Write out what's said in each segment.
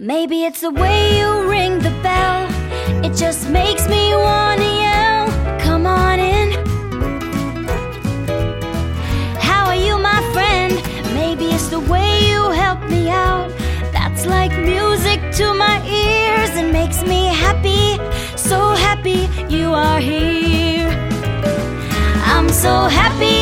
Maybe it's the way you ring the bell. It just makes me wanna yell. Come on in. How are you, my friend? Maybe it's the way you help me out. That's like music to my ears and makes me happy. So happy you are here. I'm so happy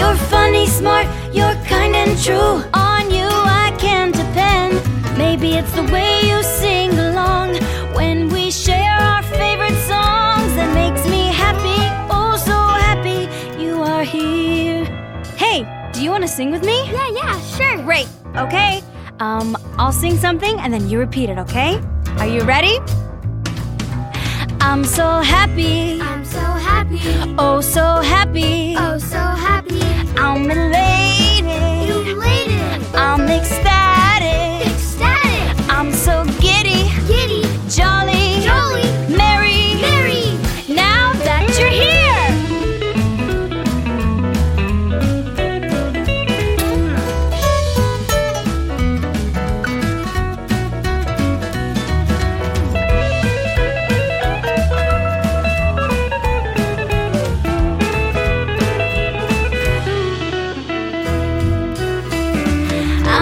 You're funny, smart, you're kind and true. On you I can depend. Maybe it's the way you sing along when we share our favorite songs that makes me happy. Oh, so happy you are here. Hey, do you want to sing with me? Yeah, yeah, sure. Great. Okay. Um, I'll sing something and then you repeat it, okay? Are you ready? I'm so happy. I'm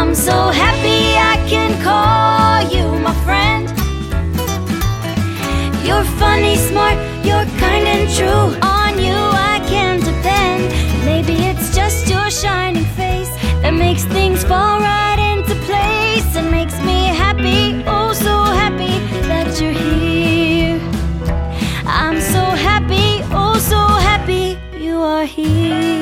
I'm so happy I can call you my friend. You're funny, smart, you're kind and true. On you I can depend. Maybe it's just your shining face that makes things fall right into place and makes me happy. Oh, so happy that you're here. I'm so happy, oh, so happy you are here.